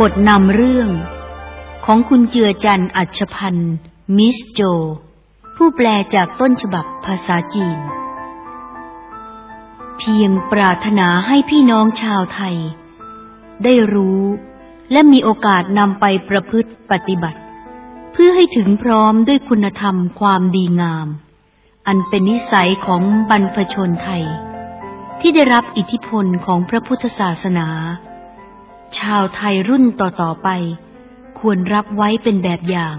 บทนำเรื่อง ของคุณเจือจันอัชพันธ์มิสโจ ผู้แปลจากต้นฉบับภาษาจีน เพียงปรารถนาให้พี่น้องชาวไทย ได้รู้และมีโอกาสนำไปประพฤติปฏิบัติ เพื่อให้ถึงพร้อมด้วยคุณธรรมความดีงาม อันเป็นนิสัยของบรรพชนไทย ที่ได้รับอิทธิพลของพระพุทธศาสนา ชาวไทยรุ่นต่อๆไป ควรรับไว้เป็นแบบอย่าง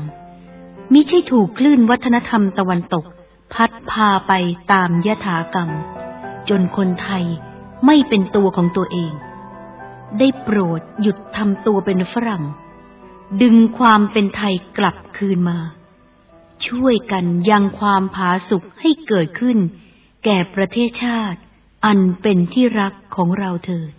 มิใช่ถูกคลื่นวัฒนธรรมตะวันตก พัดพาไปตามยถากรรม จนคนไทยไม่เป็นตัวของตัวเอง ได้โปรดหยุดทำตัวเป็นฝรั่ง ดึงความเป็นไทยกลับคืนมา ช่วยกันยังความผาสุกให้เกิดขึ้น แก่ประเทศชาติ อันเป็นที่รักของเราเถิด